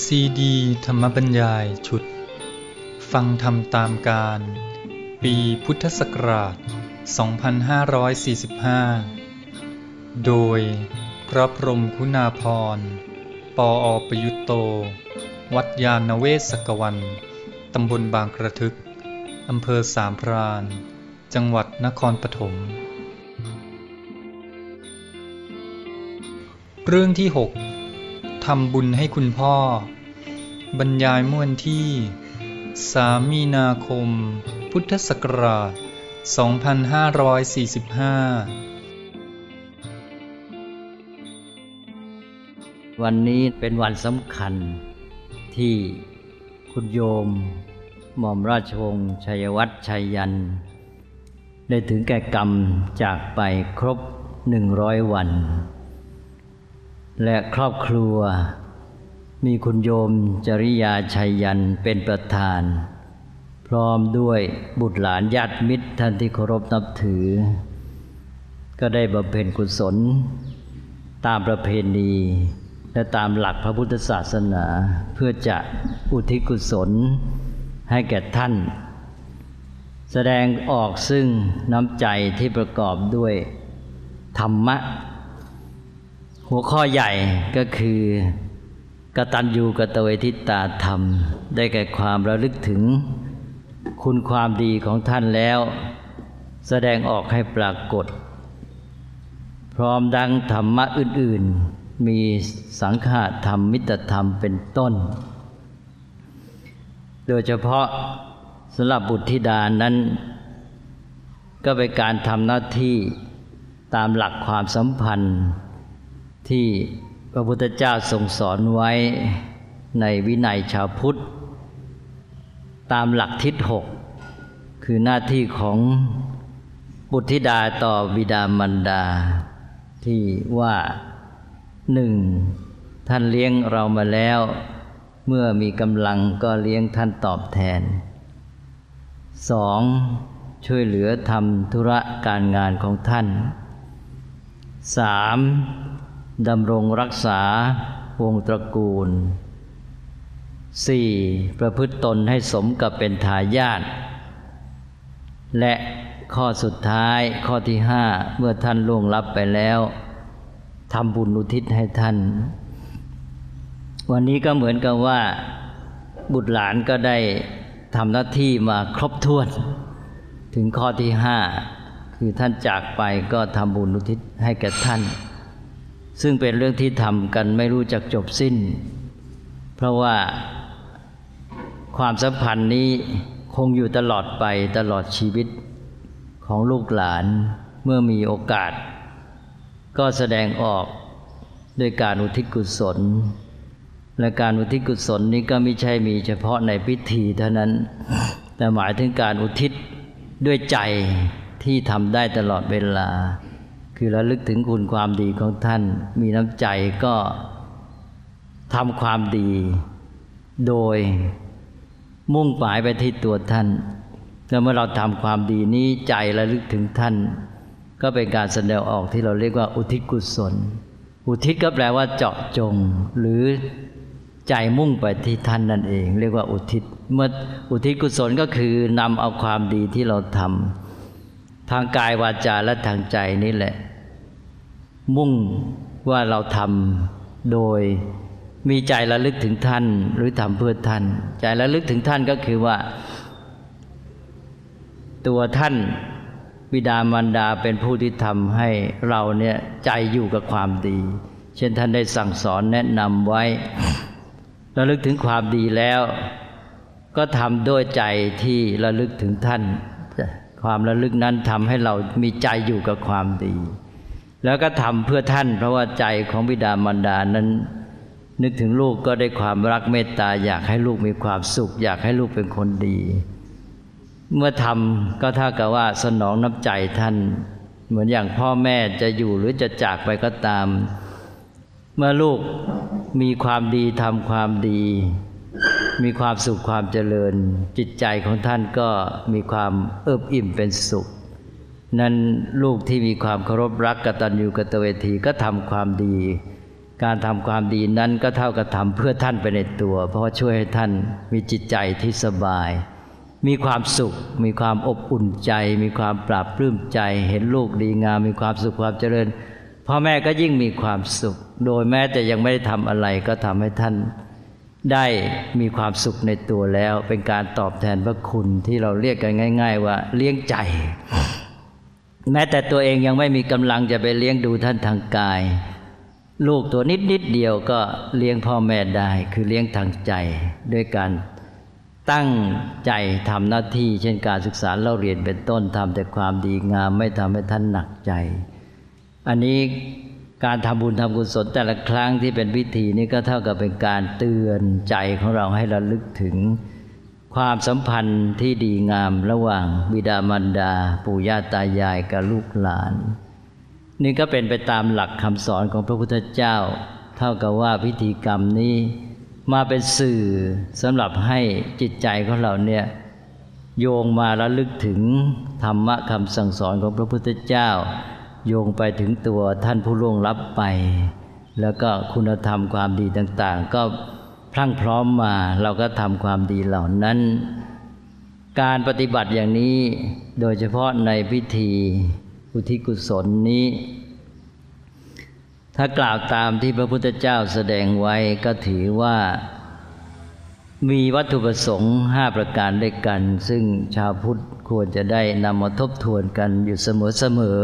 ซีดีธรรมบรรยายชุด ฟังธรรมตามการ ปีพุทธศักราช 2545 โดยพระพรหมคุณาพร ปออประยุตโต วัดยาณเวศกวัน ตำบลบางกระทึก อำเภอสามพราน จังหวัดนครปฐม เรื่องที่ 6 ทำบุญให้คุณพ่อ บรรยายเมื่อวันที่ 3 มีนาคม พุทธศักราช 2545 วันนี้เป็นวันสำคัญที่คุณโยม หม่อมราชวงศ์ชัยวัฒน์ชัยยัน ได้ถึงแก่กรรมจากไปครบหนึ่งร้อยวัน และครอบครัว มีคุณโยมจริยาชัยยันเป็นประธาน พร้อมด้วยบุตรหลานญาติมิตรท่านที่เคารพนับถือ ก็ได้บำเพ็ญกุศล ตามประเพณีและตามหลักพระพุทธศาสนาเพื่อจะอุทิศกุศลให้แก่ท่าน แสดงออกซึ่งน้ำใจที่ประกอบด้วยธรรมะ หัวข้อใหญ่ก็คือกตัญญูกตเวทิตาธรรม ได้แก่ความระลึกถึงคุณความดีของท่านแล้ว แสดงออกให้ปรากฏ พร้อมดังธรรมะอื่น ๆ มีสังฆาธรรมมิตรธรรมเป็นต้น โดยเฉพาะสำหรับบุตรธิดานั้น ก็เป็นการทำหน้าที่ตามหลักความสัมพันธ์ ที่พระพุทธเจ้าทรงสอนไว้ในวินัยชาวพุทธ ตามหลักทิศหกคือหน้าที่ของบุตรธิดาต่อบิดามารดา ที่ว่าหนึ่งท่านเลี้ยงเรามาแล้ว เมื่อมีกำลังก็เลี้ยงท่านตอบแทนสองช่วยเหลือทำธุระการงานของท่านสาม ดำรงรักษาวงตระกูลสี่ประพฤติตนให้สมกับเป็นทายาทและข้อสุดท้ายข้อที่ห้าเมื่อท่านล่วงลับไปแล้วทำบุญอุทิศให้ท่าน วันนี้ก็เหมือนกับว่า บุตรหลานก็ได้ทำหน้าที่มาครบถ้วน ถึงข้อที่ห้าคือท่านจากไปก็ทำบุญอุทิศให้แก่ท่าน ซึ่งเป็นเรื่องที่ทำกันไม่รู้จักจบสิ้น เพราะว่าความสัมพันธ์นี้คงอยู่ตลอดไปตลอดชีวิตของลูกหลานเมื่อมีโอกาส ก็แสดงออกด้วยการอุทิศกุศล และการอุทิศกุศลนี้ก็ไม่ใช่มีเฉพาะในพิธีเท่านั้น แต่หมายถึงการอุทิศด้วยใจที่ทำได้ตลอดเวลา คือระลึกถึงคุณความดีของท่าน มีน้ำใจก็ทำความดี โดยมุ่งหมายไปที่ตัวท่าน แล้วเมื่อเราทำความดีนี้ใจระลึกถึงท่าน ก็เป็นการแสดงออกที่เราเรียกว่า อุทิศกุศล อุทิศก็แปลว่าเจาะจง หรือใจมุ่งไปที่ท่านนั่นเอง เรียกว่าอุทิศ เมื่ออุทิศกุศลก็คือนำเอาความดีที่เราทำทางกายวาจาและทางใจนี่แหละ มุ่งว่าเราทำโดยมีใจระลึกถึงท่านหรือทำเพื่อท่าน ใจระลึกถึงท่านก็คือว่า ตัวท่านบิดามารดาเป็นผู้ที่ทำให้เราเนี่ยใจอยู่กับความดี เช่นท่านได้สั่งสอนแนะนำไว้ระลึกถึงความดีแล้ว ก็ทำด้วยใจที่ระลึกถึงท่าน ความระลึกนั้นทำให้เรามีใจอยู่กับความดี แล้วก็ทำเพื่อท่าน เพราะว่าใจของบิดามารดานั้น นึกถึงลูกก็ได้ความรักเมตตา อยากให้ลูกมีความสุข อยากให้ลูกเป็นคนดี เมื่อทำก็เท่ากับว่าสนองน้ำใจท่าน เหมือนอย่างพ่อแม่จะอยู่หรือจะจากไปก็ตาม เมื่อลูกมีความดีทำความดี มีความสุขความเจริญ จิตใจของท่านก็มีความเอิบอิ่มเป็นสุข นั้นลูกที่มีความเคารพรักกตัญญูกตเวทีก็ทำความดี การทำความดีนั้นก็เท่ากับทำเพื่อท่านไปในตัว เพราะว่าช่วยให้ท่านมีจิตใจที่สบาย มีความสุข มีความอบอุ่นใจ มีความปราบปลื้มใจ เห็นลูกดีงาม มีความสุขความเจริญพ่อแม่ก็ยิ่งมีความสุข โดยแม้แต่ยังไม่ได้ทำอะไรก็ทำให้ท่านได้มีความสุขในตัวแล้ว เป็นการตอบแทนพระคุณที่เราเรียกกันง่าย ๆ ว่าเลี้ยงใจ แม้แต่ตัวเองยังไม่มีกำลังจะไปเลี้ยงดูท่านทางกาย ลูกตัวนิดนิดเดียวก็เลี้ยงพ่อแม่ได้ คือเลี้ยงทางใจด้วยการตั้งใจทำหน้าที่ เช่นการศึกษาเล่าเรียนเป็นต้นทำแต่ความดีงามไม่ทำให้ท่านหนักใจ อันนี้การทำบุญทำกุศลแต่ละครั้งที่เป็นพิธีนี้ก็เท่ากับเป็นการเตือนใจของเราให้ระลึกถึง ความสัมพันธ์ที่ดีงามระหว่างบิดามารดา ปู่ย่าตายายกับลูกหลาน นี่ก็เป็นไปตามหลักคำสอนของพระพุทธเจ้า เท่ากับว่าพิธีกรรมนี้มาเป็นสื่อสำหรับให้จิตใจของเราเนี่ยโยงมาระลึกถึงธรรมะคำสั่งสอนของพระพุทธเจ้า โยงไปถึงตัวท่านผู้ล่วงลับไป แล้วก็คุณธรรมความดีต่าง ๆ ก็ พรั่งพร้อมมาเราก็ทำความดีเหล่านั้น การปฏิบัติอย่างนี้โดยเฉพาะในพิธีอุทิศกุศลนี้ ถ้ากล่าวตามที่พระพุทธเจ้าแสดงไว้ก็ถือว่ามีวัตถุประสงค์ห้าประการด้วยกัน ซึ่งชาวพุทธควรจะได้นำมาทบทวนกันอยู่เสมอ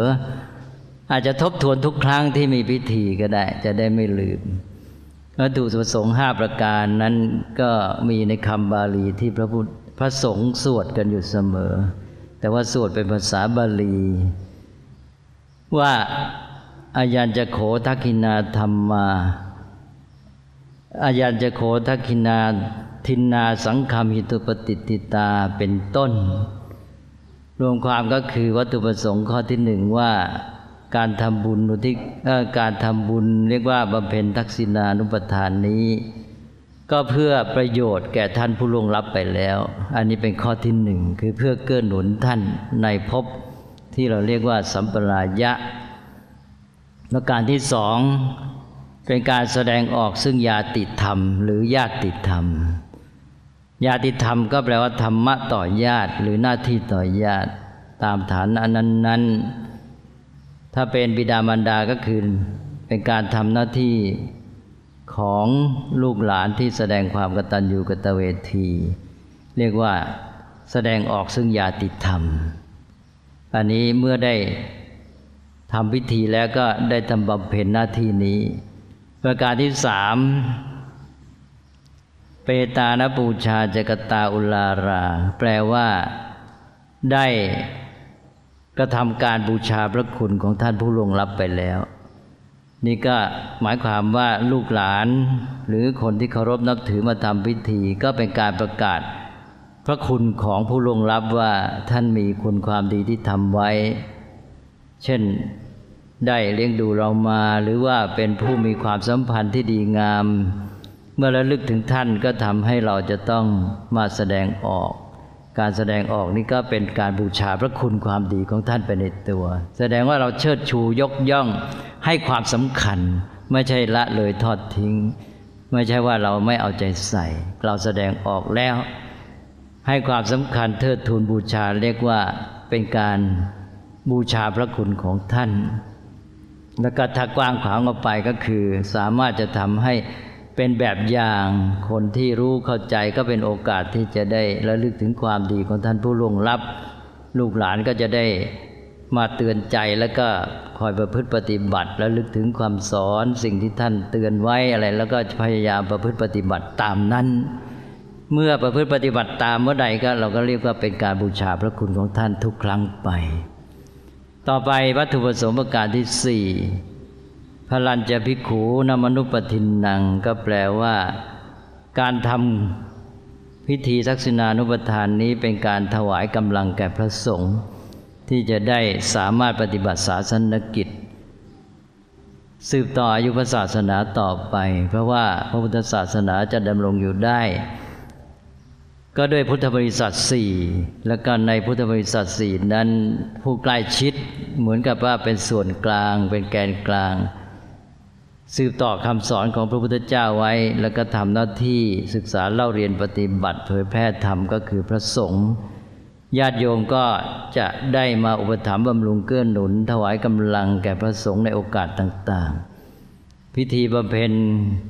ๆอาจจะทบทวนทุกครั้งที่มีพิธีก็ได้ จะได้ไม่ลืม วัตถุประสงค์ห้าประการนั้นก็มีในคำบาลีที่พระพุทธพระสงฆ์สวดกันอยู่เสมอ แต่ว่าสวดเป็นภาษาบาลี ว่าอายัญจะโขทักขินาธรรมาอายัญจะโขทักขินาทินนาสังคมหิตุปฏิติตาเป็นต้น รวมความก็คือวัตถุประสงค์ข้อที่หนึ่งว่า การทำบุญอุทิศการทำบุญเรียกว่าบำเพ็ญทักษิณานุปทานนี้ ก็เพื่อประโยชน์แก่ท่านผู้ล่วงลับไปแล้ว อันนี้เป็นข้อที่หนึ่งคือเพื่อเกื้อหนุนท่านในภพที่เราเรียกว่าสัมปรายะ และการที่สองเป็นการแสดงออกซึ่งญาติธรรม หรือญาติธรรม ญาติธรรมก็แปลว่าธรรมะต่อญาติ หรือหน้าที่ต่อญาติ ตามฐานอันนั้นนน ถ้าเป็นบิดามารดาก็คือเป็นการทำหน้าที่ของลูกหลานที่แสดงความกตัญญูกตเวที เรียกว่าแสดงออกซึ่งญาติธรรม อันนี้เมื่อได้ทำพิธีแล้วก็ได้ทำบำเพ็ญหน้าที่นี้ ประการที่สามเปตานปูชาจกตาอุลารา แปลว่าได้ ก็ทำการบูชาพระคุณของท่านผู้ลงรับไปแล้ว นี่ก็หมายความว่าลูกหลาน หรือคนที่เคารพนับถือมาทำพิธี ก็เป็นการประกาศ พระคุณของผู้ลงรับว่าท่านมีคุณความดีที่ทำไว้ เช่นได้เลี้ยงดูเรามาหรือว่าเป็นผู้มีความสัมพันธ์ที่ดีงาม เมื่อระลึกถึงท่านก็ทำให้เราจะต้องมาแสดงออก การแสดงออกนี่ก็เป็นการบูชาพระคุณความดีของท่านไปในตัว แสดงว่าเราเชิดชูยกย่องให้ความสำคัญ ไม่ใช่ละเลยทอดทิ้ง ไม่ใช่ว่าเราไม่เอาใจใส่ เราแสดงออกแล้ว ให้ความสำคัญเทิดทูนบูชาเรียกว่าเป็นการบูชาพระคุณของท่าน แล้วก็ถ้ากว้างขวางออกไปก็คือ สามารถจะทำให้ เป็นแบบอย่างคนที่รู้เข้าใจก็เป็นโอกาสที่จะได้ระลึกถึงความดีของท่านผู้ล่วงลับ ลูกหลานก็จะได้มาเตือนใจแล้วก็คอยประพฤติปฏิบัติแล้วลึกถึงความสอนสิ่งที่ท่านเตือนไว้อะไร แล้วก็พยายามประพฤติปฏิบัติตามนั้น เมื่อประพฤติปฏิบัติตามเมื่อใดก็เราก็เรียกว่าเป็นการบูชาพระคุณของท่านทุกครั้งไป ต่อไปวัตถุประสงค์ประการที่สี่ พลันจะพิขูนมนุปทินนังก็แปลว่า การทำพิธีทักษิณานุปทานนี้เป็นการถวายกำลังแก่พระสงฆ์ที่จะได้สามารถปฏิบัติศาสนกิจ สืบต่ออายุพระศาสนาต่อไป เพราะว่าพระพุทธศาสนาจะดำรงอยู่ได้ ก็ด้วยพุทธบริษัทสี่และก็ในพุทธบริษัทสี่นั้นผู้ใกล้ชิดเหมือนกับว่าเป็นส่วนกลาง เป็นแกนกลาง สืบต่อคำสอนของพระพุทธเจ้าไว้ แล้วก็ทำหน้าที่ศึกษาเล่าเรียนปฏิบัติเผยแพร่ธรรมก็คือพระสงฆ์ญาติโยมก็จะได้มาอุปถัมภ์บำรุงเกื้อหนุน ถวายกำลังแก่พระสงฆ์ในโอกาสต่างๆ พิธีบำเพ็ญ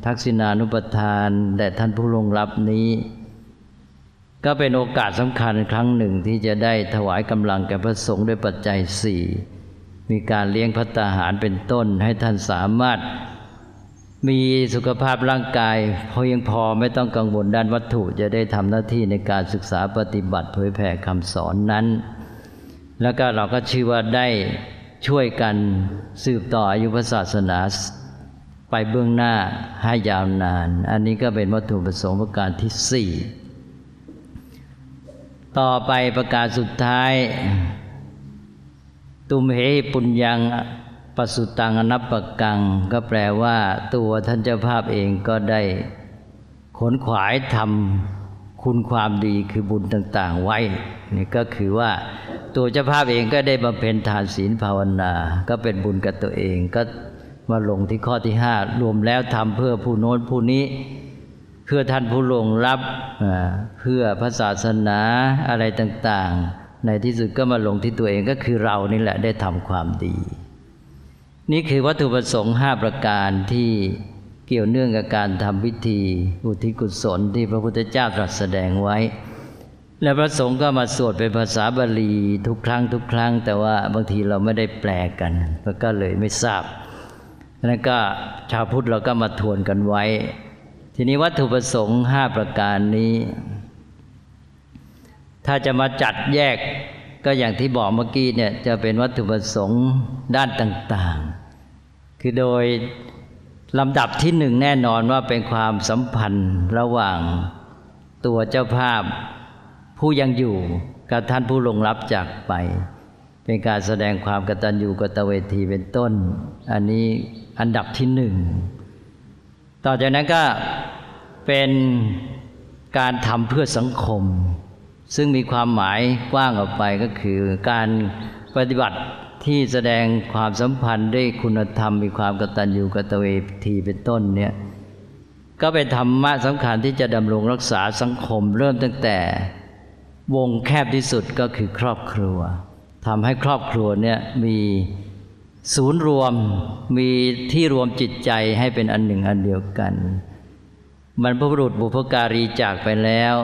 ทักษิณานุปทานแด่ท่านผู้ลงรับนี้ ก็เป็นโอกาสสำคัญครั้งหนึ่งที่จะได้ถวายกำลังแก่พระสงฆ์ด้วยปัจจัยสี่มีการเลี้ยงพัตตาหารเป็นต้นให้ท่านสามารถ มีสุขภาพร่างกายเพียงพอไม่ต้องกังวลด้านวัตถุจะได้ทำหน้าที่ในการศึกษาปฏิบัติเผยแผ่คำสอนนั้น แล้วก็เราก็ชื่อว่าได้ช่วยกันสืบต่ออายุพระศาสนาไปเบื้องหน้าให้ยาวนาน อันนี้ก็เป็นวัตถุประสงค์ประการที่สี่ต่อไปประการสุดท้าย ตุมเหปุญญัง ปสุตังอนับปกัง ก็แปลว่า ตัวท่านเจ้าภาพเองก็ได้ขนขวายทำคุณความดีคือบุญต่าง ๆ ไว้นี่ก็คือว่าตัวเจ้าภาพเองก็ได้บำเพ็ญทานศีลภาวนา ก็เป็นบุญกับตัวเองก็มาลงที่ข้อที่ห้ารวมแล้วทำเพื่อผู้โน้นผู้นี้ เพื่อท่านผู้ลงรับเพื่อพระศาสนาอะไรต่าง ๆ ในที่สุดก็มาลงที่ตัวเองก็คือเรานี่แหละได้ทำความดี นี่คือวัตถุประสงค์ห้าประการที่เกี่ยวเนื่องกับการทำพิธีอุทิศกุศลที่พระพุทธเจ้าตรัสแสดงไว้ และพระสงฆ์ก็มาสวดเป็นภาษาบาลีทุกครั้งทุกครั้ง แต่ว่าบางทีเราไม่ได้แปลกันก็เลยไม่ทราบนั้นก็ชาวพุทธเราก็มาทวนกันไว้ ทีนี้วัตถุประสงค์ห้าประการนี้ ถ้าจะมาจัดแยกก็อย่างที่บอกเมื่อกี้เนี่ยจะเป็นวัตถุประสงค์ด้านต่างๆ คือโดยลำดับที่หนึ่งแน่นอนว่าเป็นความสัมพันธ์ระหว่างตัวเจ้าภาพผู้ยังอยู่กับท่านผู้ลงรับจากไป เป็นการแสดงความกตัญญูกตเวทีเป็นต้น อันนี้อันดับที่หนึ่งต่อจากนั้นก็เป็นการทำเพื่อสังคม ซึ่งมีความหมายกว้างออกไปก็คือการปฏิบัติ ที่แสดงความสัมพันธ์ด้วยคุณธรรม มีความกตัญญูกตเวทีเป็นต้นเนี่ยก็เป็นธรรมะสำคัญที่จะดำรงรักษาสังคมเริ่มตั้งแต่วงแคบที่สุดก็คือครอบครัวทำให้ครอบครัวเนี่ยมีศูนย์รวมมีที่รวมจิตใจให้เป็นอันหนึ่งอันเดียวกันบรรพบุรุษบุพการีจากไปแล้ว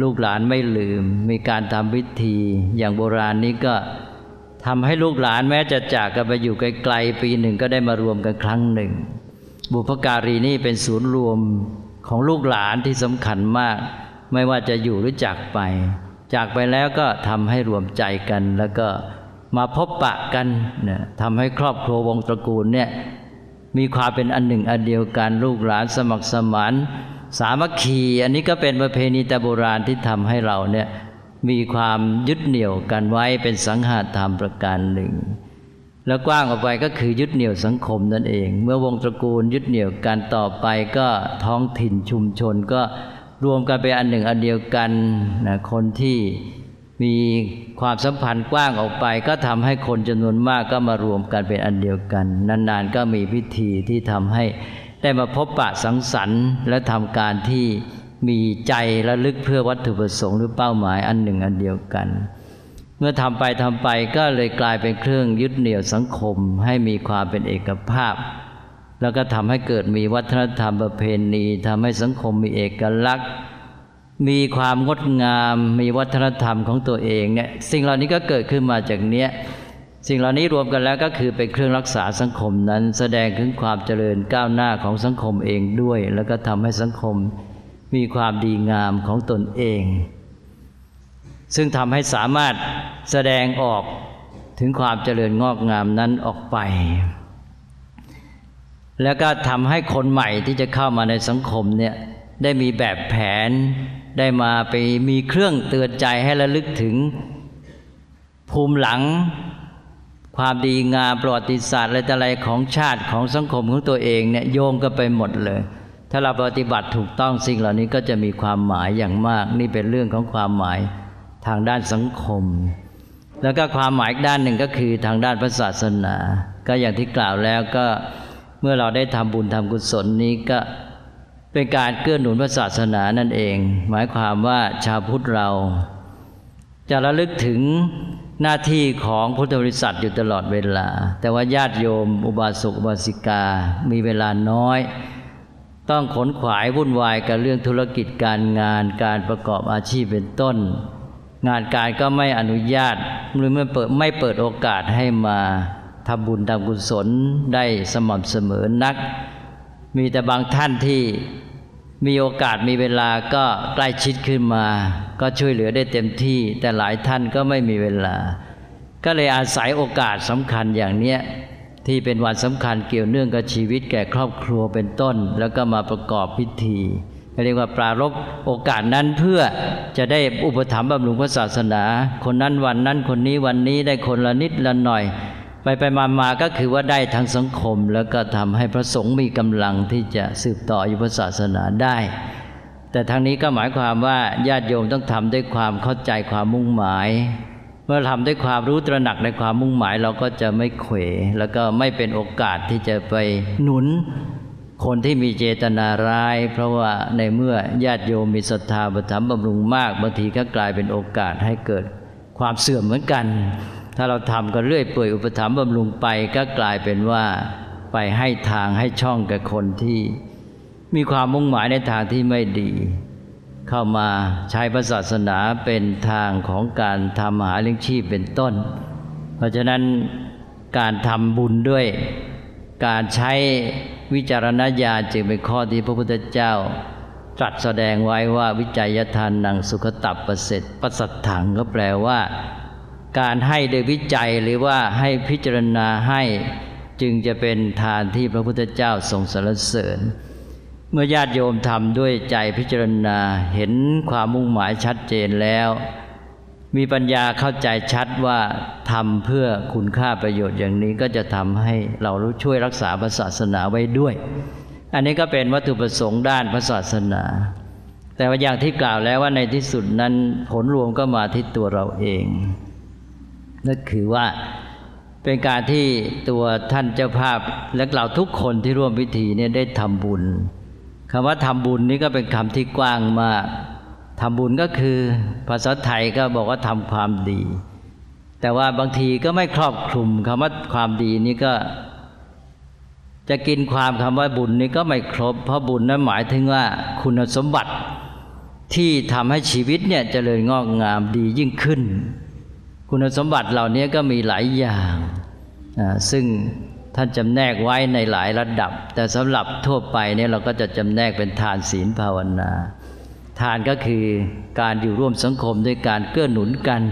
ลูกหลานไม่ลืม มีการทำพิธี อย่างโบราณนี้ก็ ทำให้ลูกหลานแม้จะจากกันไปอยู่ไกลๆปีหนึ่งก็ได้มารวมกันครั้งหนึ่ง บุพการีนี่เป็นศูนย์รวมของลูกหลานที่สำคัญมาก ไม่ว่าจะอยู่หรือจากไป จากไปแล้วก็ทำให้รวมใจกัน แล้วก็มาพบปะกันนะทำให้ครอบครัววงตระกูลเนี่ยมีความเป็นอันหนึ่งอันเดียวกันลูกหลานสมัครสมานสามัคคี อันนี้ก็เป็นประเพณีแต่โบราณที่ทำให้เราเนี่ย มีความยึดเหนี่ยวกันไว้เป็นสังหาธรรมประการหนึ่ง แล้วกว้างออกไปก็คือยึดเหนี่ยวสังคมนั่นเอง เมื่อวงตระกูลยึดเหนี่ยวกันต่อไปก็ท้องถิ่นชุมชนก็รวมกันเป็นอันหนึ่งอันเดียวกันนะคนที่มีความสัมพันธ์กว้างออกไป ก็ทำให้คนจำนวนมากก็มารวมกันเป็นอันเดียวกัน นานๆก็มีพิธีที่ทำให้ได้มาพบปะสังสรรค์ และทำการที่ มีใจระลึกเพื่อวัตถุประสงค์หรือเป้าหมายอันหนึ่งอันเดียวกัน เมื่อทำไปทำไปก็เลยกลายเป็นเครื่องยึดเหนี่ยวสังคมให้มีความเป็นเอกภาพ แล้วก็ทำให้เกิดมีวัฒนธรรมประเพณีทำให้สังคมมีเอกลักษณ์ มีความงดงาม มีวัฒนธรรมของตัวเองเนี่ยสิ่งเหล่านี้ก็เกิดขึ้นมาจากเนี้ยสิ่งเหล่านี้รวมกันแล้วก็คือเป็นเครื่องรักษาสังคมนั้น แสดงถึงความเจริญก้าวหน้าของสังคมเองด้วย แล้วก็ทำให้สังคม มีความดีงามของตนเอง ซึ่งทำให้สามารถแสดงออกถึงความเจริญงอกงามนั้นออกไป แล้วก็ทำให้คนใหม่ที่จะเข้ามาในสังคมเนี่ยได้มีแบบแผนได้มาไปมีเครื่องเตือนใจให้ระลึกถึงภูมิหลัง ความดีงามประวัติศาสตร์อะไรต่อะไรของชาติของสังคมของตัวเองเนี่ยโยงกันไปหมดเลย ถ้าเราปฏิบัติถูกต้องสิ่งเหล่านี้ก็จะมีความหมายอย่างมาก นี่เป็นเรื่องของความหมายทางด้านสังคม แล้วก็ความหมายด้านหนึ่งก็คือทางด้านพระศาสนา ก็อย่างที่กล่าวแล้วก็เมื่อเราได้ทำบุญทำกุศลนี้ก็เป็นการเกื้อหนุนพระศาสนานั่นเอง หมายความว่าชาวพุทธเรา จะระลึกถึงหน้าที่ของพุทธบริษัทอยู่ตลอดเวลา แต่ว่าญาติโยม อุบาสกอุบาสิกามีเวลาน้อย ต้องขนขวายวุ่นวายกับเรื่องธุรกิจการงานการประกอบอาชีพเป็นต้น งานการก็ไม่อนุญาตหรือไม่เปิดไม่เปิดโอกาสให้มาทำบุญทำกุศลได้สม่ำเสมอนัก มีแต่บางท่านที่มีโอกาสมีเวลาก็ใกล้ชิดขึ้นมา ก็ช่วยเหลือได้เต็มที่ แต่หลายท่านก็ไม่มีเวลา ก็เลยอาศัยโอกาสสำคัญอย่างเนี้ย ที่เป็นวันสำคัญเกี่ยวเนื่องกับชีวิตแก่ครอบครัวเป็นต้น แล้วก็มาประกอบพิธีเรียกว่าปรารบโอกาสนั้นเพื่อจะได้อุปถัมภ์บำรุงพระศาสนา คนนั้นวันนั้นคนนี้วันนี้ได้คนละนิดละหน่อย ไปไปมามาก็คือว่าได้ทั้งสังคม แล้วก็ทำให้พระสงฆ์มีกำลังที่จะสืบต่ออยู่พระศาสนาได้ แต่ทางนี้ก็หมายความว่าญาติโยมต้องทำด้วยความเข้าใจความมุ่งหมาย เมื่อทำด้วยความรู้ตระหนักในความมุ่งหมาย เราก็จะไม่เขวแล้วก็ไม่เป็นโอกาสที่จะไปหนุนคนที่มีเจตนาร้าย เพราะว่าในเมื่อญาติโยมมีศรัทธาบรรมบำรุงมากบางทีก็กลายเป็นโอกาสให้เกิดความเสื่อมเหมือนกัน ถ้าเราทำกันเรื่อยเปื่อยอุปถัมภ์บำรุงไปก็กลายเป็นว่าไปให้ทางให้ช่องกับคนที่ มีความมุ่งหมายในทางที่ไม่ดี เข้ามาใช้พระศาสนาเป็นทางของการทำหาเลี้ยงชีพเป็นต้น เพราะฉะนั้นการทำบุญด้วย การใช้วิจารณญาณจึงเป็นข้อที่พระพุทธเจ้าตรัสแสดงไว้ว่าวิจัยทานนังสุขตับประเสริฐประสัทถังก็แปลว่า การให้โดยวิจัยหรือว่าให้พิจารณาให้จึงจะเป็นทานที่พระพุทธเจ้าทรงสรรเสริญ เมื่อญาติโยมทำด้วยใจพิจารณาเห็นความมุ่งหมายชัดเจนแล้ว มีปัญญาเข้าใจชัดว่าทำเพื่อคุณค่าประโยชน์อย่างนี้ก็จะทำให้เรารู้ช่วยรักษาศาสนาไว้ด้วย อันนี้ก็เป็นวัตถุประสงค์ด้านศาสนา แต่ว่าอย่างที่กล่าวแล้วว่าในที่สุดนั้นผลรวมก็มาที่ตัวเราเองนั่นคือว่าเป็นการที่ตัวท่านเจ้าภาพและเราทุกคนที่ร่วมพิธีเนี่ยได้ทำบุญ คำว่าทำบุญนี้ก็เป็นคำที่กว้างมากทำบุญก็คือภาษาไทยก็บอกว่าทำความดี แต่ว่าบางทีก็ไม่ครอบคลุมคำว่าความดีนี้ก็ จะกินความคำว่าบุญนี้ก็ไม่ครบ เพราะบุญนั้นหมายถึงว่าคุณสมบัติที่ทำให้ชีวิตเนี่ยจเจริญงอกงามดียิ่งขึ้น คุณสมบัติเหล่านี้ก็มีหลายอย่าง ซึ่ง ท่านจำแนกไว้ในหลายระดับ แต่สำหรับทั่วไปเนี่ยเราก็จะจำแนกเป็นทานศีลภาวนา ทานก็คือการอยู่ร่วมสังคมด้วยการเกื้อหนุนกัน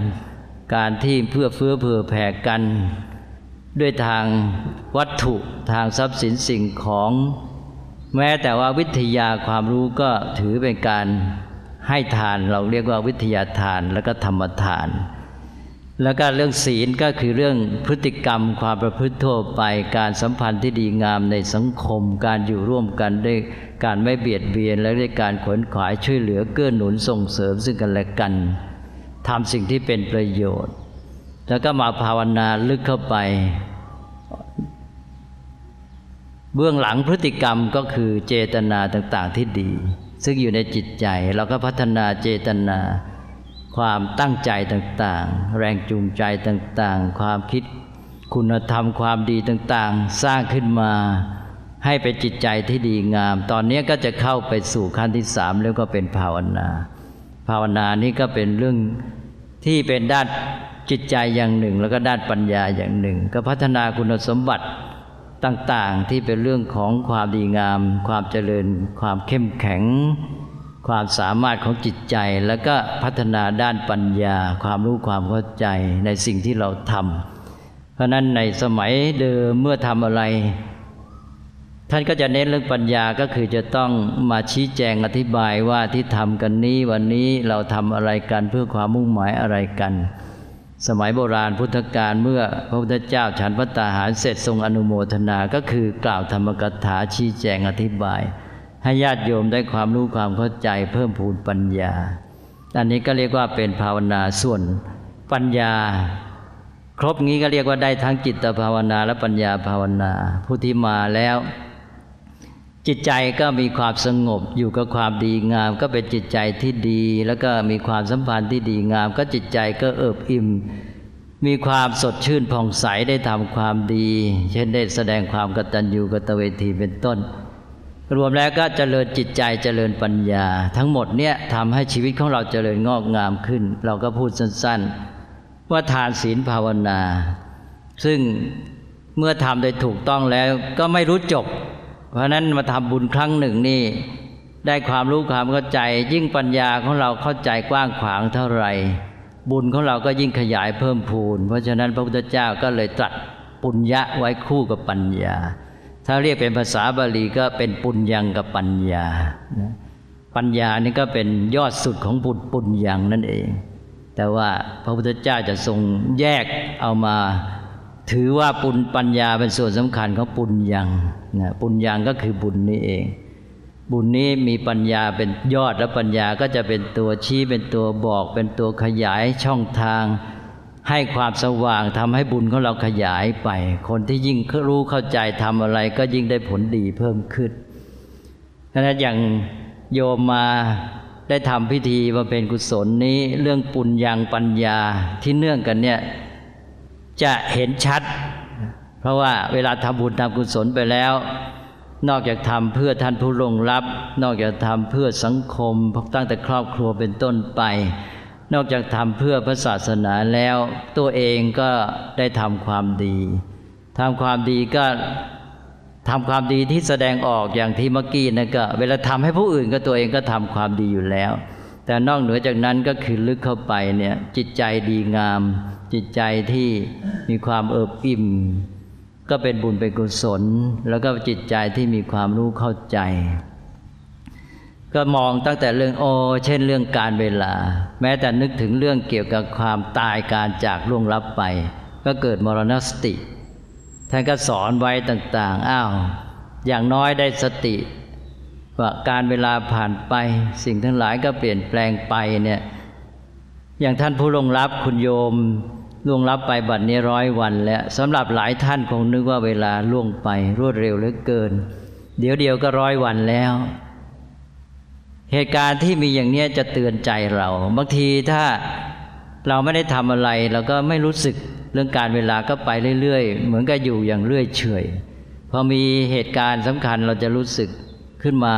การที่เพื่อเฟื้อเผื่อแผ่กัน ด้วยทางวัตถุทางทรัพย์สินสิ่งของ แม้แต่ว่าวิทยาความรู้ก็ถือเป็นการให้ทานเราเรียกว่าวิทยาทานแล้วก็ธรรมทาน แล้วก็เรื่องศีลก็คือเรื่องพฤติกรรมความประพฤติทั่วไปการสัมพันธ์ที่ดีงามในสังคม การอยู่ร่วมกันด้วยการไม่เบียดเบียนและด้วยการขวนขวายช่วยเหลือเกื้อหนุนส่งเสริมซึ่งกันและกันทำสิ่งที่เป็นประโยชน์ แล้วก็มาภาวนาลึกเข้าไป เบื้องหลังพฤติกรรมก็คือเจตนาต่างๆที่ดี ซึ่งอยู่ในจิตใจเราก็พัฒนาเจตนา ความตั้งใจต่างๆ แรงจูงใจต่างๆ ความคิดคุณธรรมความดีต่างๆ สร้างขึ้นมาให้เป็นจิตใจที่ดีงาม ตอนนี้ก็จะเข้าไปสู่ขั้นที่สามแล้วก็เป็นภาวนา ภาวนานี้ก็เป็นเรื่องที่เป็นด้านจิตใจอย่างหนึ่ง แล้วก็ด้านปัญญาอย่างหนึ่ง ก็พัฒนาคุณสมบัติต่างๆ ที่เป็นเรื่องของความดีงาม ความเจริญ ความเข้มแข็ง ความสามารถของจิตใจ แล้วก็พัฒนาด้านปัญญา ความรู้ความเข้าใจในสิ่งที่เราทำเพราะนั้นในสมัยเดิมเมื่อทำอะไร ท่านก็จะเน้นเรื่องปัญญาก็คือจะต้องมาชี้แจงอธิบายว่าที่ทำกันนี้วันนี้เราทำอะไรกันเพื่อความมุ่งหมายอะไรกันสมัยโบราณพุทธกาลเมื่อพระพุทธเจ้าฉันพระตาหารเสร็จทรงอนุโมทนา ก็คือกล่าวธรรมกถาชี้แจงอธิบาย ให้ญาติโยมได้ความรู้ความเข้าใจเพิ่มพูนปัญญา อันนี้ก็เรียกว่าเป็นภาวนาส่วนปัญญา ครบงี้ก็เรียกว่าได้ทั้งจิตภาวนาและปัญญาภาวนา ผู้ที่มาแล้ว จิตใจก็มีความสงบอยู่กับความดีงาม ก็เป็นจิตใจที่ดี แล้วก็มีความสัมพันธ์ที่ดีงาม ก็จิตใจก็เอิบอิ่มมีความสดชื่นผ่องใสได้ทำความดี เช่นได้แสดงความกตัญญูกตเวทีเป็นต้น รวมแล้วก็เจริญจิตใจเจริญปัญญา ทั้งหมดเนี่ยทำให้ชีวิตของเราเจริญงอกงามขึ้น เราก็พูดสั้น ๆ ว่าทานศีลภาวนา ซึ่งเมื่อทำโดยถูกต้องแล้วก็ไม่รู้จบ เพราะนั้นมาทำบุญครั้งหนึ่งนี่ ได้ความรู้ความเข้าใจ ยิ่งปัญญาของเราเข้าใจกว้างขวางเท่าไหร่ บุญของเราก็ยิ่งขยายเพิ่มพูน เพราะฉะนั้นพระพุทธเจ้าก็เลยตรัสปุญญะไว้คู่กับปัญญา ถ้าเรียกเป็นภาษาบาลีก็เป็นปุญญังกับปัญญา ปัญญานี่ก็เป็นยอดสุดของบุญปุญญังนั่นเอง แต่ว่าพระพุทธเจ้าจะทรงแยกเอามา ถือว่าปุญปัญญาเป็นส่วนสำคัญของปุญญังนะปุญญังก็คือบุญนี่เอง บุญนี้มีปัญญาเป็นยอดและปัญญาก็จะเป็นตัวชี้เป็นตัวบอก เป็นตัวขยายช่องทาง ให้ความสว่างทำให้บุญของเราขยายไป คนที่ยิ่งรู้เข้าใจทำอะไร ก็ยิ่งได้ผลดีเพิ่มขึ้นดังนั้นอย่างโยมมาได้ทำพิธีมาเป็นกุศลนี้เรื่องปุญญังปัญญาที่เนื่องกันเนี่ยจะเห็นชัด เพราะว่าเวลาทำบุญทำกุศลไปแล้ว นอกจากทำเพื่อท่านผู้ลงรับ นอกจากทำเพื่อสังคมตั้งแต่ครอบครัวเป็นต้นไป นอกจากทำเพื่อพระศาสนาแล้ว ตัวเองก็ได้ทำความดีทำความดีก็ทำความดีที่แสดงออกอย่างที่เมื่อกี้นะก็ เวลาทำให้ผู้อื่นก็ตัวเองก็ทำความดีอยู่แล้ว แต่นอกเหนือจากนั้นก็คือลึกเข้าไปเนี่ยจิตใจดีงาม จิตใจที่มีความเอิบอิ่ม ก็เป็นบุญเป็นกุศล แล้วก็จิตใจที่มีความรู้เข้าใจ ก็มองตั้งแต่เรื่องโอเช่นเรื่องการเวลา แม้แต่นึกถึงเรื่องเกี่ยวกับความตายการจากล่วงลับไป ก็เกิดมรณสติท่านก็สอนไว้ต่างๆอ้าวอย่างน้อยได้สติ ว่าการเวลาผ่านไป สิ่งทั้งหลายก็เปลี่ยนแปลงไปเนี่ยอย่างท่านผู้ลงรับคุณโยมล่วงลับไปบัดนี้ร้อยวันแล้วสำหรับหลายท่านคงนึกว่าเวลาล่วงไปรวดเร็วเหลือเกิน เดี๋ยวเดียวก็ร้อยวันแล้ว เหตุการณ์ที่มีอย่างนี้จะเตือนใจเรา บางทีถ้าเราไม่ได้ทำอะไรเราก็ไม่รู้สึกเรื่องการเวลาก็ไปเรื่อยๆ เหมือนกับอยู่อย่างเรื่อยเฉยพอมีเหตุการณ์สำคัญเราจะรู้สึกขึ้นมา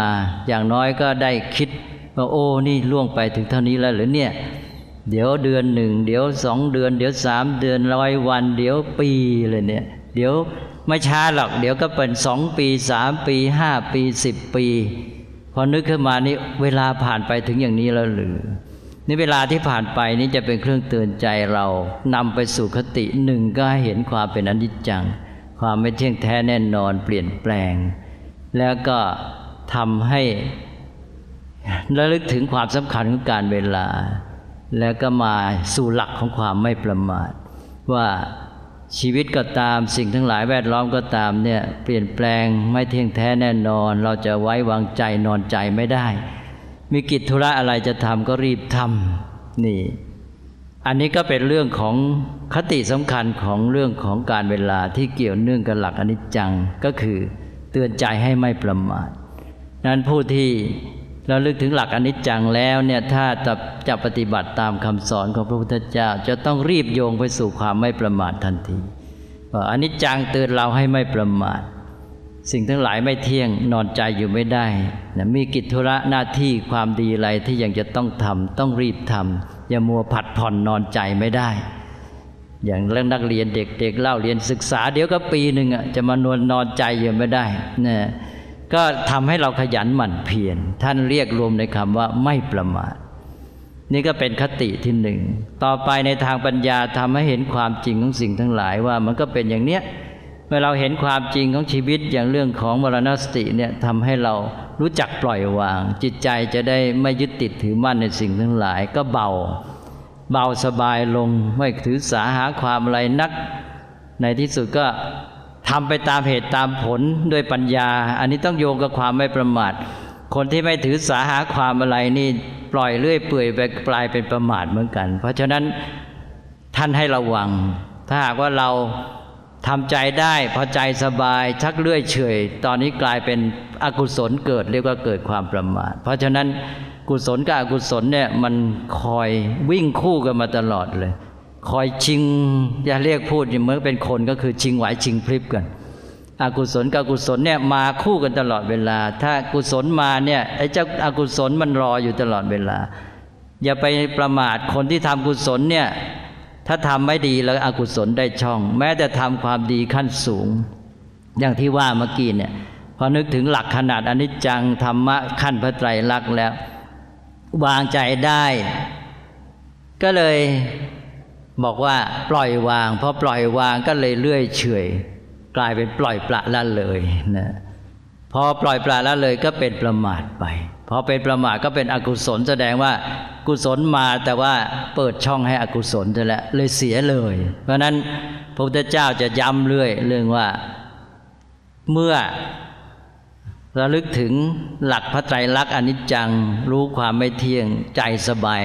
อย่างน้อยก็ได้คิดว่าโอ้นี่ล่วงไปถึงเท่านี้แล้วหรือเนี่ย เดี๋ยวเดือนหนึ่ง เดี๋ยวสองเดือน เดี๋ยวสามเดือนร้อยวัน เดี๋ยวปีเลยเนี่ย เดี๋ยวไม่ช้าหรอก เดี๋ยวก็เป็นสองปีสามปีห้าปีสิบปี พอนึกขึ้นมานี่เวลาผ่านไปถึงอย่างนี้แล้วหรือนี่เวลาที่ผ่านไปนี้จะเป็นเครื่องเตือนใจเรานำไปสู่คติหนึ่งก็ให้เห็นความเป็นอนิจจัง ความไม่เที่ยงแท้แน่นอนเปลี่ยนแปลง แล้วก็ทำให้ระลึกถึงความสำคัญของการเวลา แล้วก็มาสู่หลักของความไม่ประมาทว่า ชีวิตก็ตามสิ่งทั้งหลายแวดล้อมก็ตามเนี่ยเปลี่ยนแปลงไม่เที่ยงแท้แน่นอน เราจะไว้วางใจนอนใจไม่ได้ มีกิจธุระอะไรจะทำก็รีบทำนี่ อันนี้ก็เป็นเรื่องของคติสำคัญของเรื่องของการเวลาที่เกี่ยวเนื่องกับหลักอนิจจังก็คือ เตือนใจให้ไม่ประมาทนั้นผู้ที่ เราลึกถึงหลักอนิจจังแล้วเนี่ยถ้าจะจะปฏิบัติตามคำสอนของพระพุทธเจ้า จะต้องรีบโยงไปสู่ความไม่ประมาททันทีว่าอนิจจังเตือนเราให้ไม่ประมาท สิ่งทั้งหลายไม่เที่ยงนอนใจอยู่ไม่ได้นะมีกิจธุระหน้าที่ความดีอะไรที่ยังจะต้องทำต้องรีบทำอย่ามัวผัดผ่อนนอนใจไม่ได้ อย่างเรื่องนักเรียนเด็ก ๆเล่าเรียนศึกษาเดี๋ยวก็ปีหนึ่งอะจะมานอนนอนใจอยู่ไม่ได้นะ ก็ทำให้เราขยันหมั่นเพียรท่านเรียกรวมในคำว่าไม่ประมาทนี่ก็เป็นคติที่หนึ่ง ต่อไปในทางปัญญาทำให้เห็นความจริงของสิ่งทั้งหลายว่ามันก็เป็นอย่างเนี้ยเมื่อเราเห็นความจริงของชีวิตอย่างเรื่องของมรณสติเนี่ยทำให้เรารู้จักปล่อยวาง จิตใจจะได้ไม่ยึดติดถือมั่นในสิ่งทั้งหลายก็เบา เบาสบายลงไม่ถือสาหาความอะไรนัก ในที่สุดก็ ทำไปตามเหตุตามผลด้วยปัญญา อันนี้ต้องโยงกับความไม่ประมาท คนที่ไม่ถือสาหาความอะไรนี่ปล่อยเลื่อยเปื่อยไปปลายเป็นประมาทเหมือนกัน เพราะฉะนั้นท่านให้ระวัง ถ้าหากว่าเราทำใจได้พอใจสบายชักเลื่อยเฉยตอนนี้กลายเป็นอกุศลเกิดเรียกว่าเกิดความประมาท เพราะฉะนั้นกุศลกับอกุศลเนี่ยมันคอยวิ่งคู่กันมาตลอดเลย คอยชิงอย่าเรียกพูดเหมือนเป็นคนก็คือชิงไหวชิงพริบกันอกุศลกับกุศลเนี่ยมาคู่กันตลอดเวลา ถ้ากุศลมาเนี่ยไอ้เจ้าอากุศลมันรออยู่ตลอดเวลา อย่าไปประมาทคนที่ทำกุศลเนี่ยถ้าทำไม่ดีแล้วอกุศลได้ช่อง แม้แต่ทำความดีขั้นสูง อย่างที่ว่าเมื่อกี้เนี่ยพอนึกถึงหลักขนาดอนิจจังธรรมะขั้นพระไตรลักษณ์แล้ว วางใจได้ ก็เลย บอกว่าปล่อยวางพอปล่อยวางก็เลยเลื่อยเฉยกลายเป็นปล่อยปละละเลยนะพอปล่อยปละละเลยก็เป็นประมาทไปพอเป็นประมาทก็เป็นอกุศลแสดงว่ากุศลมาแต่ว่าเปิดช่องให้อกุศลจะแล้วเลยเสียเลย เพราะนั้นพระพุทธเจ้าจะย้ำเรื่อยเรื่องว่าเมื่อระลึกถึงหลักพระไตรลักษณ์อนิจจังรู้ความไม่เที่ยงใจสบาย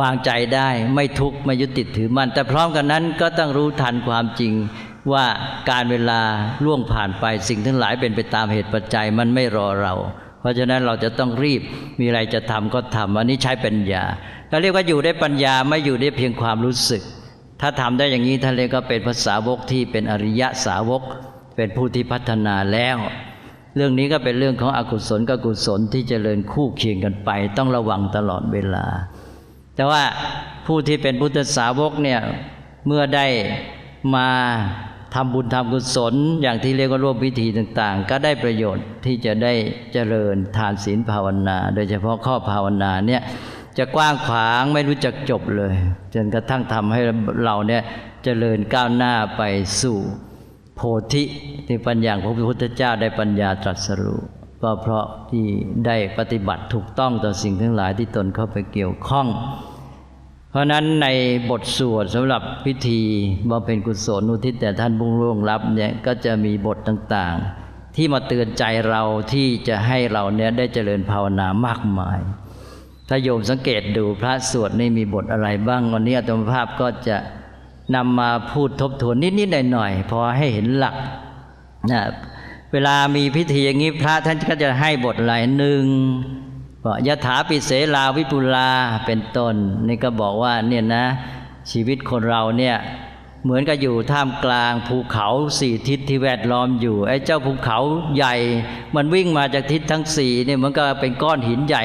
วางใจได้ไม่ทุกข์ไม่ยึดติดถือมัน แต่พร้อมกันนั้นก็ต้องรู้ทันความจริงว่าการเวลาล่วงผ่านไปสิ่งทั้งหลายเป็นไปตามเหตุปัจจัยมันไม่รอเรา เพราะฉะนั้นเราจะต้องรีบมีอะไรจะทำก็ทำอันนี้ใช้ปัญญาเราเรียกว่าอยู่ได้ปัญญาไม่อยู่ได้เพียงความรู้สึก ถ้าทำได้อย่างนี้ท่านเรียกก็เป็นภาษาวกที่เป็นอริยะสาวก เป็นผู้ที่พัฒนาแล้ว เรื่องนี้ก็เป็นเรื่องของอกุศลกับกุศลที่จเจริญคู่เคียงกันไป ต้องระวังตลอดเวลา แต่ว่าผู้ที่เป็นพุทธสาวกเนี่ยเมื่อได้มาทำบุญทำกุศล อย่างที่เรียกว่าร่วมพิธีต่างๆ ก็ได้ประโยชน์ที่จะได้เจริญทานศีลภาวนา โดยเฉพาะข้อภาวนาเนี่ยจะกว้างขวางไม่รู้จักจบเลย จนกระทั่งทำให้เราเนี่ยเจริญก้าวหน้าไปสู่โพธิที่ปัญญาพระพุทธเจ้าได้ปัญญาตรัสรู้ ก็เพราะที่ได้ปฏิบัติถูกต้องต่อสิ่งทั้งหลายที่ตนเข้าไปเกี่ยวข้อง เพราะนั้นในบทสวดสำหรับพิธีบำเพ็ญกุศลอุทิศแต่ท่านบุญร่วงรับเนี่ยก็จะมีบทต่างๆ ที่มาเตือนใจเราที่จะให้เราเนี่ยได้เจริญภาวนามากมาย ถ้าโยมสังเกตดูพระสวดนี่มีบทอะไรบ้าง วันนี้อัตมภาพก็จะนำมาพูดทบทวนนิดๆหน่อยๆพอให้เห็นหลักนะ เวลามีพิธีอย่างนี้พระท่านก็จะให้บทหลายหนึ่งยถาปิเสลาวิปุลาเป็นต้น นี่ก็บอกว่าเนี่ยนะ ชีวิตคนเราเนี่ยเหมือนกับอยู่ท่ามกลางภูเขาสี่ทิศที่แวดล้อมอยู่ไอ้เจ้าภูเขาใหญ่ มันวิ่งมาจากทิศทั้งสี่เนี่ยมันก็เป็นก้อนหินใหญ่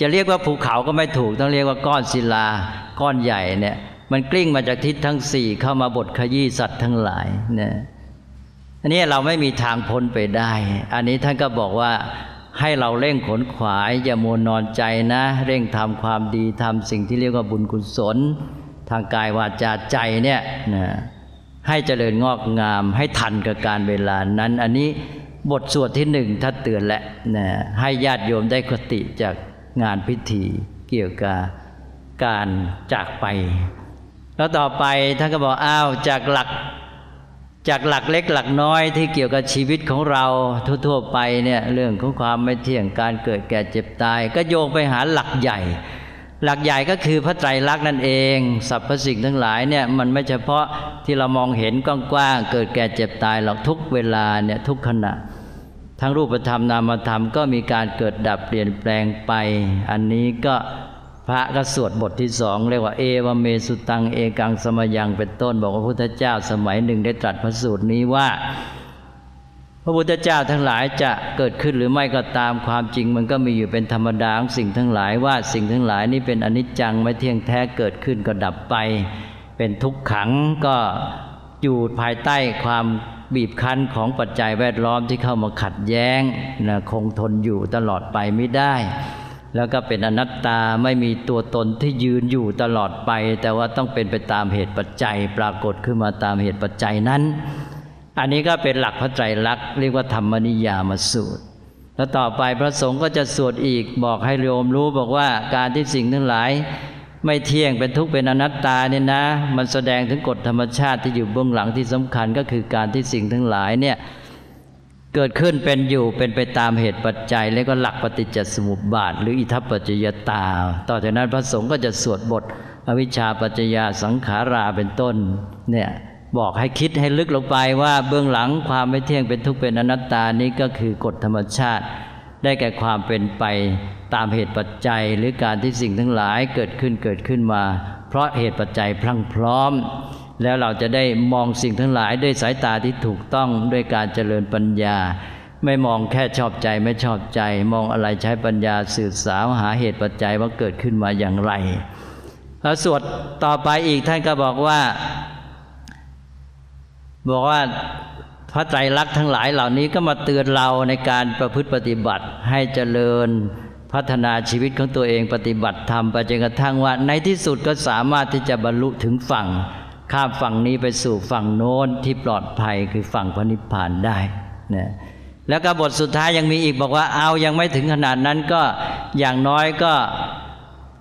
จะเรียกว่าภูเขาก็ไม่ถูกต้องเรียกว่าก้อนศิลา ก้อนใหญ่เนี่ยมันกลิ้งมาจากทิศทั้งสี่เข้ามาบดขยี้สัตว์ทั้งหลายเนี่ย นนี้เราไม่มีทางพ้นไปได้ อันนี้ท่านก็บอกว่าให้เราเร่งขนขวาย อย่ามัวนอนใจนะ เร่งทำความดีทำสิ่งที่เรียกว่าบุญกุศล ทางกายวาจาใจเนี่ยนะให้เจริญงอกงามให้ทันกับการเวลานั้น อันนี้บทสวดที่หนึ่งถ้าเตือนแหละนะให้ญาติโยมได้คติจากงานพิธีเกี่ยวกับการจากไป แล้วต่อไปท่านก็บอกอ้าวจากหลัก จากหลักเล็กหลักน้อยที่เกี่ยวกับชีวิตของเราทั่วๆไปเนี่ยเรื่องของความไม่เที่ยงการเกิดแก่เจ็บตาย ก็โยงไปหาหลักใหญ่ หลักใหญ่ก็คือพระไตรลักษณ์นั่นเองสรรพสิ่งทั้งหลายเนี่ยมันไม่เฉพาะที่เรามองเห็นกว้างๆเกิดแก่เจ็บตายหรอกทุกเวลาเนี่ยทุกขณะ ทั้งรูปธรรมนามธรรมก็มีการเกิดดับเปลี่ยนแปลงไป อันนี้ก็ พระก็สวดบทที่สองเรียกว่าเอวเมสุตังเอกังสมยังเป็นต้น บอกว่าพระพุทธเจ้าสมัยหนึ่งได้ตรัสพระสูตรนี้ว่า พระพุทธเจ้าทั้งหลายจะเกิดขึ้นหรือไม่ก็ตามความจริง มันก็มีอยู่เป็นธรรมดาของสิ่งทั้งหลายว่าสิ่งทั้งหลายนี้เป็นอนิจจังไม่เที่ยงแท้เกิดขึ้นก็ดับไป เป็นทุกขังก็อยู่ภายใต้ความบีบคั้นของปัจจัยแวดล้อมที่เข้ามาขัดแย้งนะคงทนอยู่ตลอดไปไม่ได้ แล้วก็เป็นอนัตตาไม่มีตัวตนที่ยืนอยู่ตลอดไป แต่ว่าต้องเป็นไปตามเหตุปัจจัย ปรากฏขึ้นมาตามเหตุปัจจัยนั้น อันนี้ก็เป็นหลักพระไตรลักษณ์เรียกว่าธรรมนิยามสูตร แล้วต่อไปพระสงฆ์ก็จะสวดอีกบอกให้โยมรู้บอกว่าการที่สิ่งทั้งหลาย ไม่เที่ยงเป็นทุกข์เป็นอนัตตาเนี่ยนะ มันแสดงถึงกฎธรรมชาติที่อยู่เบื้องหลังที่สำคัญก็คือการที่สิ่งทั้งหลายเนี่ย เกิดขึ้นเป็นอยู่เป็นไปตามเหตุปัจจัย แล้วก็หลักปฏิจจสมุปบาท หรืออิทัปปัจจยตา ต่อจากนั้นพระสงฆ์ก็จะสวดบท อวิชชาปัจจยาสังขาราเป็นต้นเนี่ยบอกให้คิดให้ลึกลงไปว่าเบื้องหลังความไม่เที่ยงเป็นทุกข์เป็นอนัตตานี้ก็คือกฎธรรมชาติ ได้แก่ความเป็นไปตามเหตุปัจจัย หรือการที่สิ่งทั้งหลายเกิดขึ้นเกิดขึ้นมา เพราะเหตุปัจจัยพลังพร้อม แล้วเราจะได้มองสิ่งทั้งหลายด้วยสายตาที่ถูกต้องด้วยการเจริญปัญญา ไม่มองแค่ชอบใจไม่ชอบใจ มองอะไรใช้ปัญญาสื่อสาวหาเหตุปัจจัยว่าเกิดขึ้นมาอย่างไรแล้วสวดต่อไปอีกท่านก็บอกว่า บอกว่าพระไตรลักษณ์ทั้งหลายเหล่านี้ก็มาเตือนเราในการประพฤติปฏิบัติให้เจริญพัฒนาชีวิตของตัวเองปฏิบัติธรรมไปจนกระทั่งว่าในที่สุดก็สามารถที่จะบรรลุถึงฝั่ง ข้ามฝั่งนี้ไปสู่ฝั่งโน้นที่ปลอดภัยคือฝั่งพระนิพพานได้นะแล้วก็บทสุดท้ายยังมีอีกบอกว่าเอายังไม่ถึงขนาดนั้นก็อย่างน้อยก็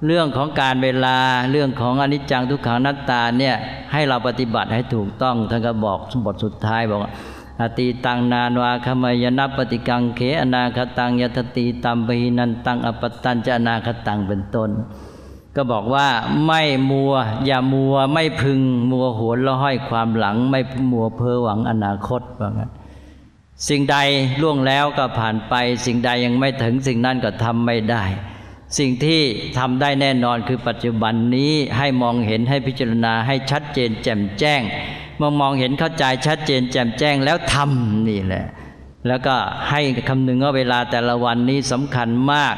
เรื่องของการเวลาเรื่องของอนิจจังทุกขังนัตตาเนี่ยให้เราปฏิบัติให้ถูกต้องท่านก็บอกบทสุดท้ายบอกอติตังนานวาคมยนับปฏิกังเขอนาคตังยตติตัมปหินันตังอปตัญจะนาคตังเป็นต้น ก็บอกว่าไม่มัว อย่ามัวไม่พึง มัวหวนละห้อยความหลัง ไม่มัวเพ้อหวังอนาคตว่างั้นสิ่งใดล่วงแล้วก็ผ่านไป สิ่งใดยังไม่ถึงสิ่งนั้นก็ทำไม่ได้ สิ่งที่ทำได้แน่นอนคือปัจจุบันนี้ให้มองเห็นให้พิจารณาให้ชัดเจนแจ่มแจ้งเมื่อมองเห็นเข้าใจชัดเจนแจ่มแจ้งแล้วทำนี่แหละ แล้วก็ให้คำนึงว่าเวลาแต่ละวันนี้สำคัญมาก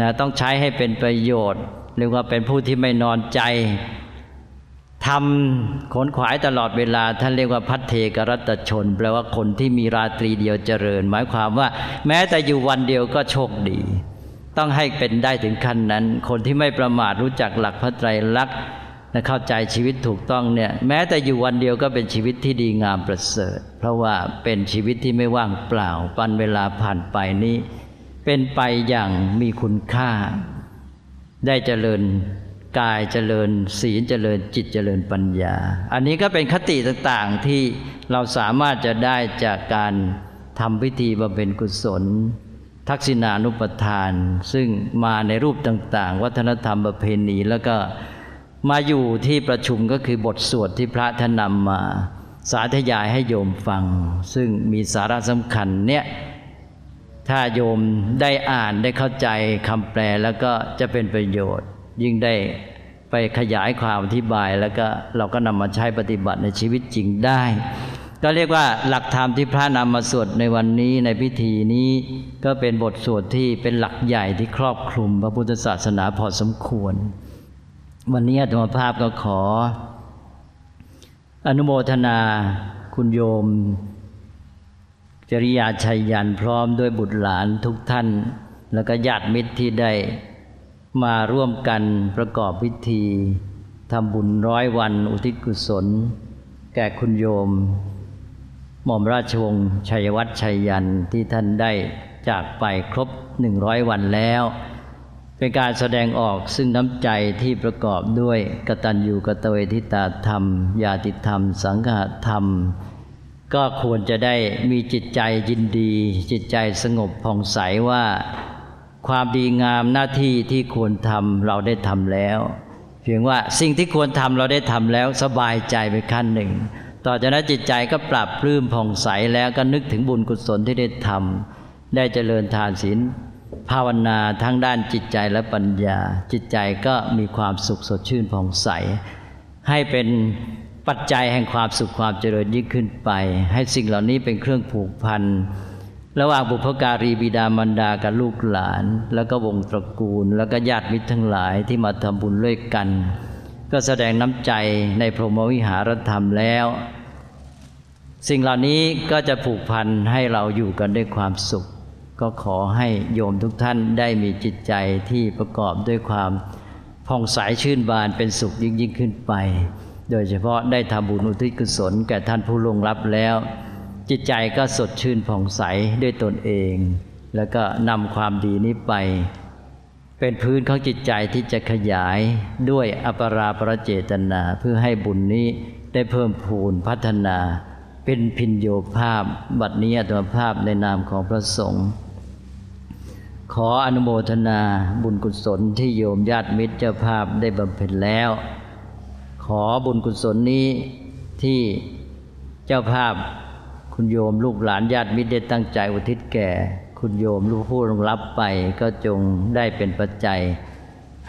นะต้องใช้ให้เป็นประโยชน์ เรียกว่าเป็นผู้ที่ไม่นอนใจทำขนขวายตลอดเวลา ท่านเรียกว่าพัฒเทกรัตชน แปลว่าคนที่มีราตรีเดียวเจริญ หมายความว่า แม้แต่อยู่วันเดียวก็โชคดี ต้องให้เป็นได้ถึงขั้นนั้น คนที่ไม่ประมาทรู้จักหลักพระไตรลักษณ์และเข้าใจชีวิตถูกต้องเนี่ยแม้แต่อยู่วันเดียวก็เป็นชีวิตที่ดีงามประเสริฐ เพราะว่าเป็นชีวิตที่ไม่ว่างเปล่าปันเวลาผ่านไปนี้ เป็นไปอย่างมีคุณค่า ได้เจริญกายเจริญศีลเจริญจิตเจริญปัญญา อันนี้ก็เป็นคติต่างๆที่เราสามารถจะได้จากการทำพิธีบำเพ็ญกุศล ทักษิณานุปทาน ซึ่งมาในรูปต่างๆ วัฒนธรรมประเพณีแล้วก็มาอยู่ที่ประชุมก็คือบทสวดที่พระท่านนำมา สาธยายให้โยมฟัง ซึ่งมีสาระสำคัญเนี่ย ถ้าโยมได้อ่านได้เข้าใจคำแปลแล้วก็จะเป็นประโยชน์ ยิ่งได้ไปขยายความอธิบายแล้วก็เราก็นำมาใช้ปฏิบัติในชีวิตจริงได้ ก็เรียกว่าหลักธรรมที่พระนำมาสวดในวันนี้ในพิธีนี้ก็เป็นบทสวดที่เป็นหลักใหญ่ที่ครอบคลุมพระพุทธศาสนาพอสมควร วันนี้ธรรมภาพก็ขอ อนุโมทนาคุณโยม จริยาชัยยันพร้อมด้วยบุตรหลานทุกท่าน แล้วก็ญาติมิตรที่ได้มาร่วมกันประกอบพิธีทำบุญร้อยวันอุทิศกุศล แก่คุณโยม หม่อมราชวงศ์ชัยวัฒน์ชัยยันที่ท่านได้จากไปครบหนึ่งร้อยวันแล้ว เป็นการแสดงออกซึ่งน้ำใจที่ประกอบด้วยกตัญญูกตเวทิตาธรรมญาติธรรม สังฆธรรม ก็ควรจะได้มีจิตใจยินดี จิตใจสงบผ่องใสว่าความดีงามหน้าที่ที่ควรทำเราได้ทำแล้ว เพียงว่าสิ่งที่ควรทำเราได้ทำแล้วสบายใจไปขั้นหนึ่ง ต่อจากนั้นจิตใจก็ปรับปลื้มผ่องใสแล้วก็นึกถึงบุญกุศลที่ได้ทำได้เจริญทานศีลภาวนาทั้งด้านจิตใจและปัญญา จิตใจก็มีความสุขสดชื่นผ่องใส ให้เป็น ปัจจัยแห่งความสุขความเจริญยิ่งขึ้นไป ให้สิ่งเหล่านี้เป็นเครื่องผูกพันระหว่างบุพการีบิดามารดากับลูกหลาน แล้วก็วงตระกูล แล้วก็ญาติมิตรทั้งหลายที่มาทำบุญด้วยกัน ก็แสดงน้ำใจในพรหมวิหารธรรมแล้ว สิ่งเหล่านี้ก็จะผูกพันให้เราอยู่กันด้วยความสุข ก็ขอให้โยมทุกท่านได้มีจิตใจที่ประกอบด้วยความผ่องใสชื่นบานเป็นสุขยิ่งยิ่งขึ้นไป โดยเฉพาะได้ทำบุญอุทิศกุศลแก่ท่านผู้ลงรับแล้ว จิตใจก็สดชื่นผ่องใสด้วยตนเอง แล้วก็นำความดีนี้ไป เป็นพื้นของจิตใจที่จะขยายด้วยอปราประเจตนาเพื่อให้บุญนี้ได้เพิ่มพูนพัฒนา เป็นพินโยภาพ บัดนี้อัตมภาพในนามของพระสงฆ์ขออนุโมทนาบุญกุศลที่โยมญาติมิตรเจ้าภาพได้บำเพ็ญแล้ว อบุญกุศลนี้ที่เจ้าภาพคุณโยมลูกหลานญาติมิตรได้ตั้งใจอุทิศแก่ คุณโยมลูกผู้รับไปก็จงได้เป็นปัจจัย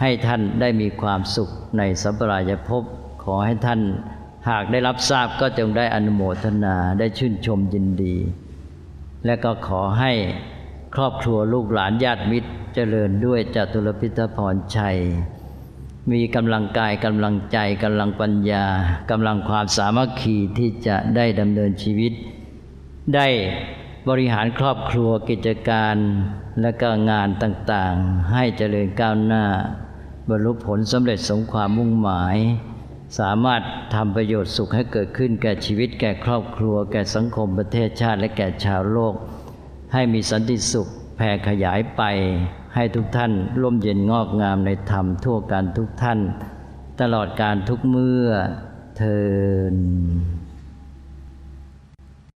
ให้ท่านได้มีความสุขในสัมปรายภพขอให้ท่านหากได้รับทราบก็จงได้อนุโมทนาได้ชื่นชมยินดี และก็ขอให้ครอบครัวลูกหลานญาติมิตรเจริญด้วยจตุรพิทพรชัย มีกำลังกายกำลังใจกำลังปัญญากำลังความสามัคคีที่จะได้ดำเนินชีวิต ได้บริหารครอบครัวกิจการและก็งานต่างๆ ให้เจริญก้าวหน้า บรรลุผลสำเร็จสมความมุ่งหมาย สามารถทำประโยชน์สุขให้เกิดขึ้นแก่ชีวิตแก่ครอบครัว แก่สังคมประเทศชาติและแก่ชาวโลก ให้มีสันติสุขแผ่ขยายไป ให้ทุกท่านร่มเย็นงอกงามในธรรมทั่วกันทุกท่าน ตลอดการทุกเมื่อเทิน